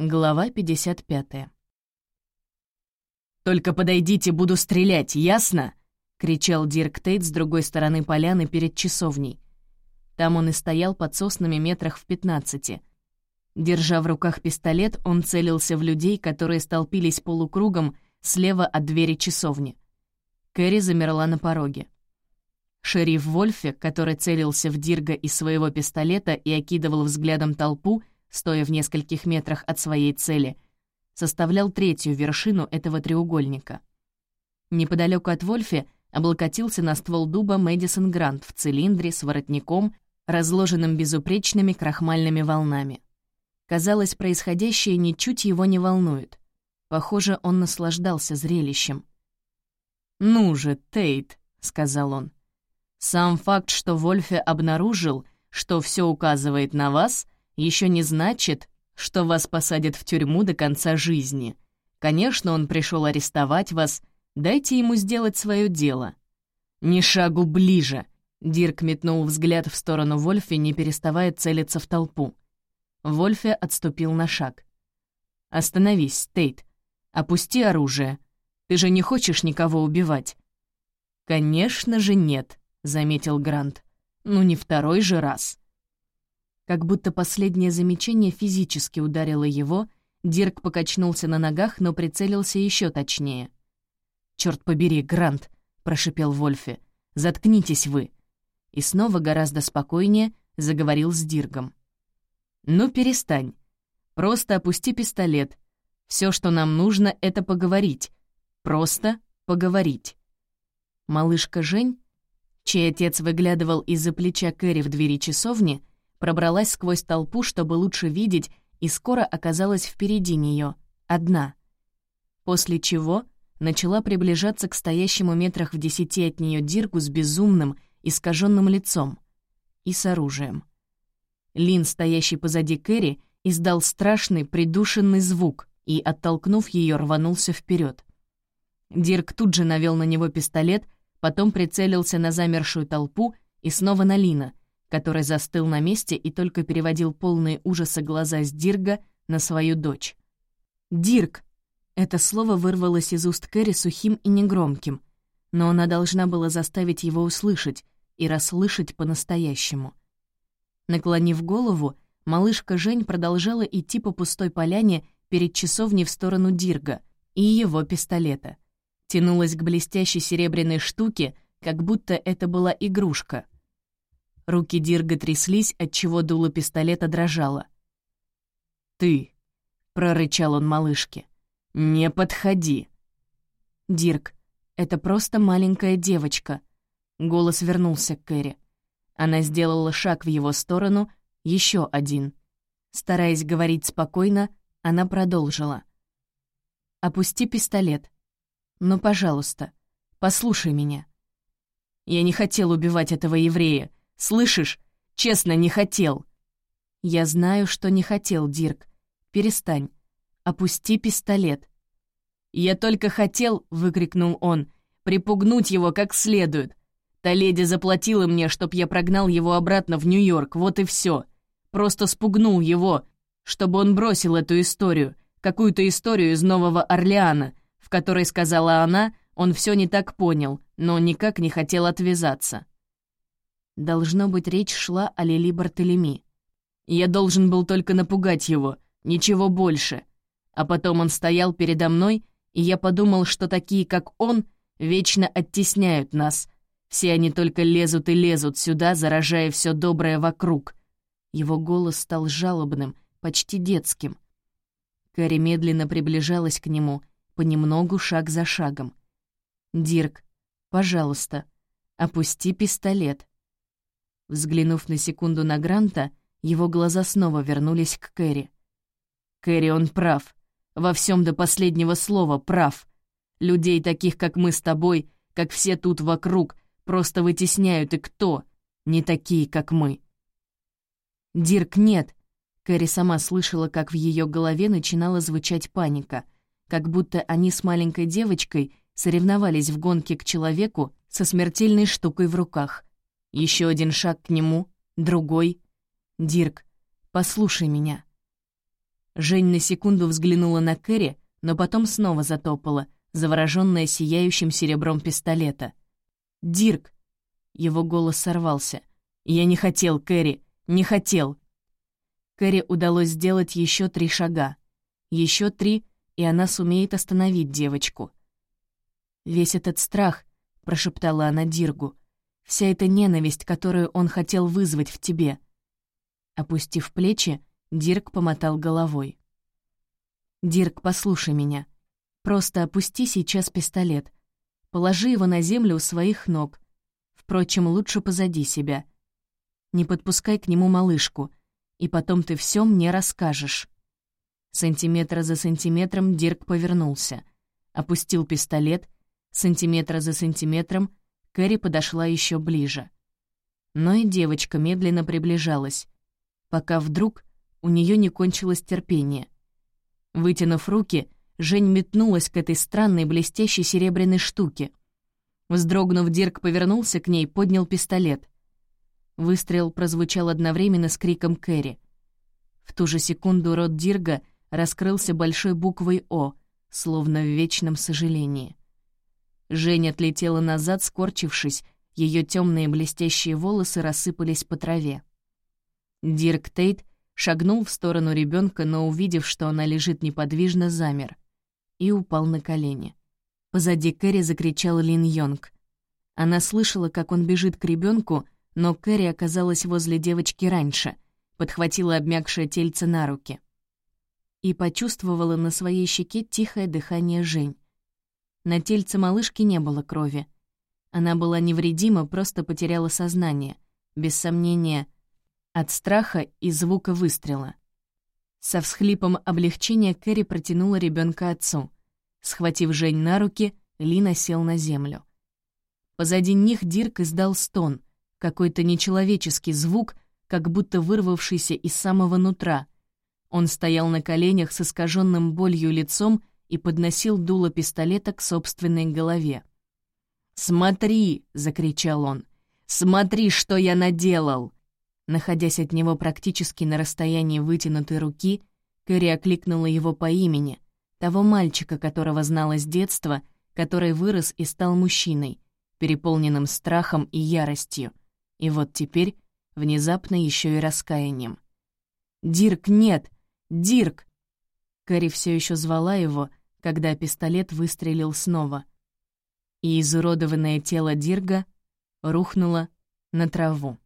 Глава 55. «Только подойдите, буду стрелять, ясно?» — кричал Дирк Тейт с другой стороны поляны перед часовней. Там он и стоял под соснами метрах в пятнадцати. Держа в руках пистолет, он целился в людей, которые столпились полукругом слева от двери часовни. Кэрри замерла на пороге. Шериф Вольфе, который целился в Дирга из своего пистолета и окидывал взглядом толпу, стоя в нескольких метрах от своей цели, составлял третью вершину этого треугольника. Неподалеку от Вольфе облокотился на ствол дуба Мэдисон Грант в цилиндре с воротником, разложенным безупречными крахмальными волнами. Казалось, происходящее ничуть его не волнует. Похоже, он наслаждался зрелищем. «Ну же, Тейт», — сказал он. «Сам факт, что Вольфе обнаружил, что все указывает на вас, еще не значит, что вас посадят в тюрьму до конца жизни. Конечно, он пришел арестовать вас, дайте ему сделать свое дело». «Ни шагу ближе», — Дирк метнул взгляд в сторону Вольфе, не переставая целиться в толпу. Вольфе отступил на шаг. «Остановись, Тейт. Опусти оружие. Ты же не хочешь никого убивать?» «Конечно же нет», — заметил Грант. «Ну не второй же раз». Как будто последнее замечание физически ударило его, Дирк покачнулся на ногах, но прицелился еще точнее. «Чёрт побери, Грант!» — прошипел Вольфе. «Заткнитесь вы!» И снова гораздо спокойнее заговорил с Диргом. «Ну, перестань. Просто опусти пистолет. Все, что нам нужно, — это поговорить. Просто поговорить». Малышка Жень, чей отец выглядывал из-за плеча Кэрри в двери часовни, пробралась сквозь толпу, чтобы лучше видеть, и скоро оказалась впереди нее, одна. После чего начала приближаться к стоящему метрах в десяти от нее Дирку с безумным, искаженным лицом и с оружием. Лин, стоящий позади Кэрри, издал страшный придушенный звук и, оттолкнув ее, рванулся вперед. Дирк тут же навел на него пистолет, потом прицелился на замершую толпу и снова на Лина, который застыл на месте и только переводил полные ужаса глаза с Дирга на свою дочь. «Дирк!» Это слово вырвалось из уст Кэрри сухим и негромким, но она должна была заставить его услышать и расслышать по-настоящему. Наклонив голову, малышка Жень продолжала идти по пустой поляне перед часовней в сторону Дирга и его пистолета. Тянулась к блестящей серебряной штуке, как будто это была игрушка. Руки Дирга тряслись, отчего дуло пистолета дрожало. «Ты!» — прорычал он малышке. «Не подходи!» «Дирк, это просто маленькая девочка!» Голос вернулся к Кэрри. Она сделала шаг в его сторону, еще один. Стараясь говорить спокойно, она продолжила. «Опусти пистолет. Ну, пожалуйста, послушай меня. Я не хотел убивать этого еврея. Слышишь? Честно, не хотел». «Я знаю, что не хотел, Дирк. Перестань. Опусти пистолет». «Я только хотел», — выкрикнул он, — «припугнуть его как следует. Та леди заплатила мне, чтоб я прогнал его обратно в Нью-Йорк, вот и все. Просто спугнул его, чтобы он бросил эту историю, какую-то историю из Нового Орлеана, в которой, сказала она, он все не так понял, но никак не хотел отвязаться. Должно быть, речь шла о Лили Бартелеми. Я должен был только напугать его, ничего больше. А потом он стоял передо мной, и я подумал, что такие, как он, вечно оттесняют нас — все они только лезут и лезут сюда, заражая все доброе вокруг. Его голос стал жалобным, почти детским. Кэрри медленно приближалась к нему, понемногу, шаг за шагом. «Дирк, пожалуйста, опусти пистолет». Взглянув на секунду на Гранта, его глаза снова вернулись к Кэрри. «Кэрри, он прав. Во всем до последнего слова прав. Людей таких, как мы с тобой, как все тут вокруг, Просто вытесняют и кто? Не такие, как мы. Дирк нет. Кэрри сама слышала, как в ее голове начинала звучать паника, как будто они с маленькой девочкой соревновались в гонке к человеку со смертельной штукой в руках. Еще один шаг к нему, другой. «Дирк, послушай меня». Жень на секунду взглянула на Кэрри, но потом снова затопала, заворожённая сияющим серебром пистолета. «Дирк!» Его голос сорвался. «Я не хотел, Кэрри, не хотел!» Кэрри удалось сделать еще три шага. Еще три, и она сумеет остановить девочку. «Весь этот страх», — прошептала она Диргу, «вся эта ненависть, которую он хотел вызвать в тебе». Опустив плечи, Дирк помотал головой. «Дирк, послушай меня. Просто опусти сейчас пистолет. Положи его на землю у своих ног. Впрочем, лучше позади себя. Не подпускай к нему малышку, и потом ты все мне расскажешь». Сантиметра за сантиметром Дирк повернулся, опустил пистолет, сантиметра за сантиметром Кэрри подошла еще ближе. Но и девочка медленно приближалась, пока вдруг у нее не кончилось терпение. Вытянув руки, Жень метнулась к этой странной блестящей серебряной штуке. Вздрогнув, Дирк повернулся к ней, поднял пистолет. Выстрел прозвучал одновременно с криком Кэрри. В ту же секунду рот Дирга раскрылся большой буквой «О», словно в вечном сожалении. Женя отлетела назад, скорчившись, ее темные блестящие волосы рассыпались по траве. Дирк Тейт шагнул в сторону ребенка, но, увидев, что она лежит неподвижно, замер и упал на колени. Позади Кэрри закричал Лин Йонг. Она слышала, как он бежит к ребенку, но Кэрри оказалась возле девочки раньше, подхватила обмякшее тельце на руки. И почувствовала на своей щеке тихое дыхание Жень. На тельце малышки не было крови. Она была невредима, просто потеряла сознание, без сомнения, от страха и звука выстрела. Со всхлипом облегчения Кэрри протянула ребенка отцу. Схватив Жень на руки, Лина сел на землю. Позади них Дирк издал стон, какой-то нечеловеческий звук, как будто вырвавшийся из самого нутра. Он стоял на коленях с искаженным болью лицом и подносил дуло пистолета к собственной голове. «Смотри!» — закричал он. «Смотри, что я наделал!» Находясь от него практически на расстоянии вытянутой руки, Кэрри окликнула его по имени, того мальчика, которого знала с детства, который вырос и стал мужчиной, переполненным страхом и яростью, и вот теперь внезапно еще и раскаянием. «Дирк, нет! Дирк!» Кэрри все еще звала его, когда пистолет выстрелил снова. И изуродованное тело Дирга рухнуло на траву.